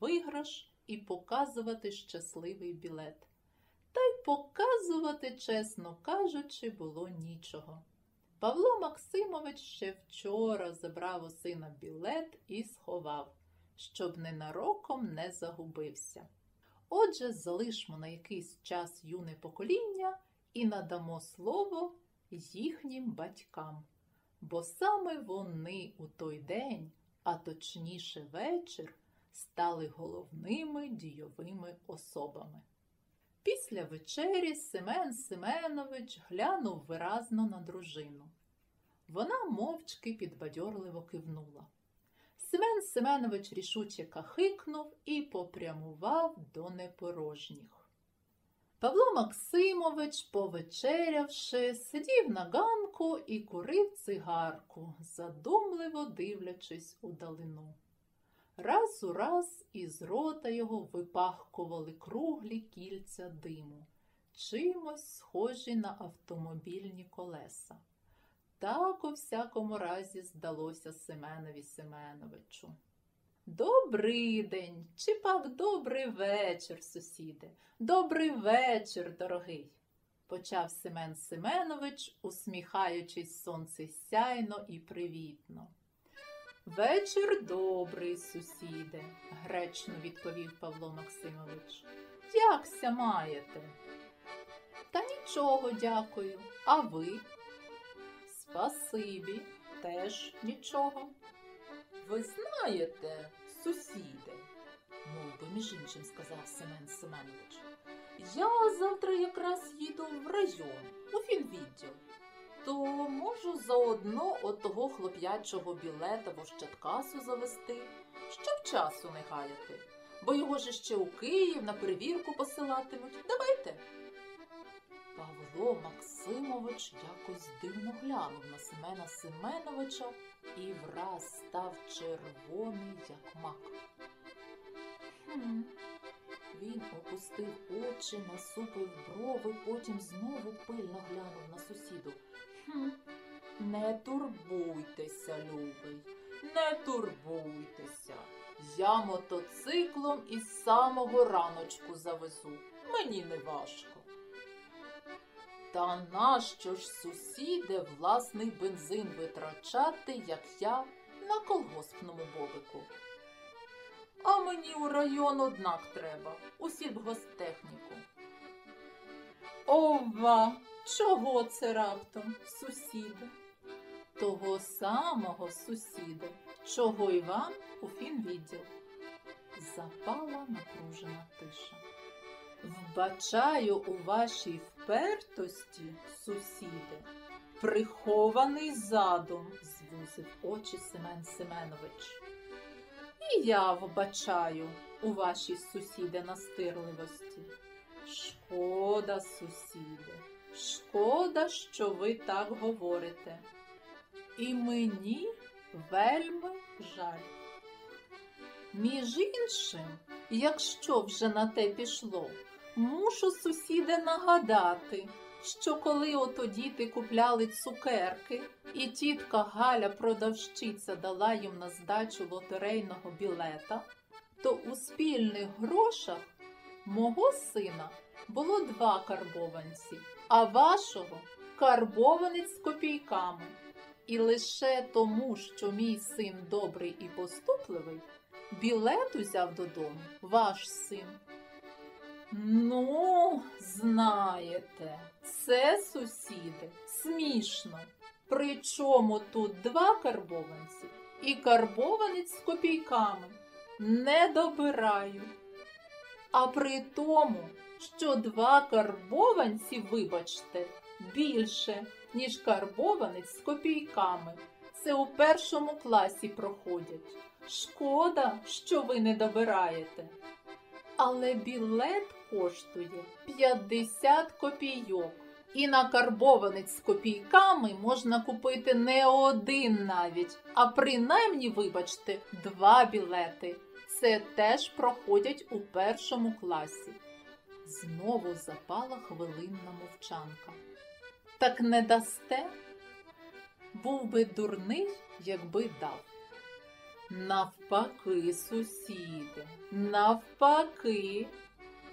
виграш і показувати щасливий білет. Та й показувати, чесно кажучи, було нічого. Павло Максимович ще вчора забрав у сина білет і сховав, щоб ненароком не загубився. Отже, залишмо на якийсь час юне покоління і надамо слово їхнім батькам, бо саме вони у той день, а точніше вечір, стали головними дійовими особами. Після вечері Семен Семенович глянув виразно на дружину. Вона мовчки підбадьорливо кивнула. Семен Семенович рішуче кахикнув і попрямував до непорожніх. Павло Максимович, повечерявши, сидів на ганку і курив цигарку, задумливо дивлячись удалину. Раз у раз із рота його випахкували круглі кільця диму, чимось схожі на автомобільні колеса. Так у всякому разі здалося Семенові Семеновичу. Добрий день, чи пак добрий вечір, сусіде, добрий вечір, дорогий, почав Семен Семенович, усміхаючись сонцесяйно і привітно. Вечір добрий, сусіде, гречно відповів Павло Максимович. Якся маєте? Та нічого, дякую. А ви? Спасибі, теж нічого. Ви знаєте, сусіде, мов би між іншим сказав Семен Семенович. Я завтра якраз їду в район, у фінвідділ. То можу заодно от того хлоп'ячого білета в Ощадкасу завести, щоб часу не гаяти, бо його ж ще у Київ на перевірку посилатимуть. Давайте. Павло Максимович якось дивно глянув на Семена Семеновича і враз став червоний, як мак. Хм. Він опустив очі, насупив брови, потім знову пильно глянув на сусіду. Не турбуйтеся, любий, не турбуйтеся. Я мотоциклом із самого раночку завезу. Мені не важко. Та нащо ж сусіде власний бензин витрачати, як я, на колгоспному бобику? А мені у район однак треба, у сільгостехніку. Ова, чого це раптом, сусіде? Того самого сусіда, чого й вам у фінвідділ. Запала напружена тиша. Вбачаю у вашій впертості, сусіде, прихований задум, звузив очі Семен Семенович. І я вбачаю у вашій сусіде настирливості. Шкода, сусіде, шкода, що ви так говорите. І мені вельми жаль. Між іншим, якщо вже на те пішло, мушу сусіде нагадати, що коли ото діти купляли цукерки, і тітка Галя продавщиця дала їм на здачу лотерейного білета, то у спільних грошах мого сина було два карбованці, а вашого карбованець з копійками. І лише тому, що мій син добрий і поступливий, білет узяв додому ваш син. Ну, знаєте, це сусіди, смішно. Причому тут два карбованці і карбованець з копійками. Не добираю. А при тому, що два карбованці, вибачте, більше, ніж карбованець з копійками. Це у першому класі проходять. Шкода, що ви не добираєте. Але білет коштує 50 копійок. І на карбованець з копійками можна купити не один навіть, а принаймні, вибачте, два білети. Це теж проходять у першому класі. Знову запала хвилинна мовчанка. Так не дасте? Був би дурний, якби дав. Навпаки, сусіде, навпаки.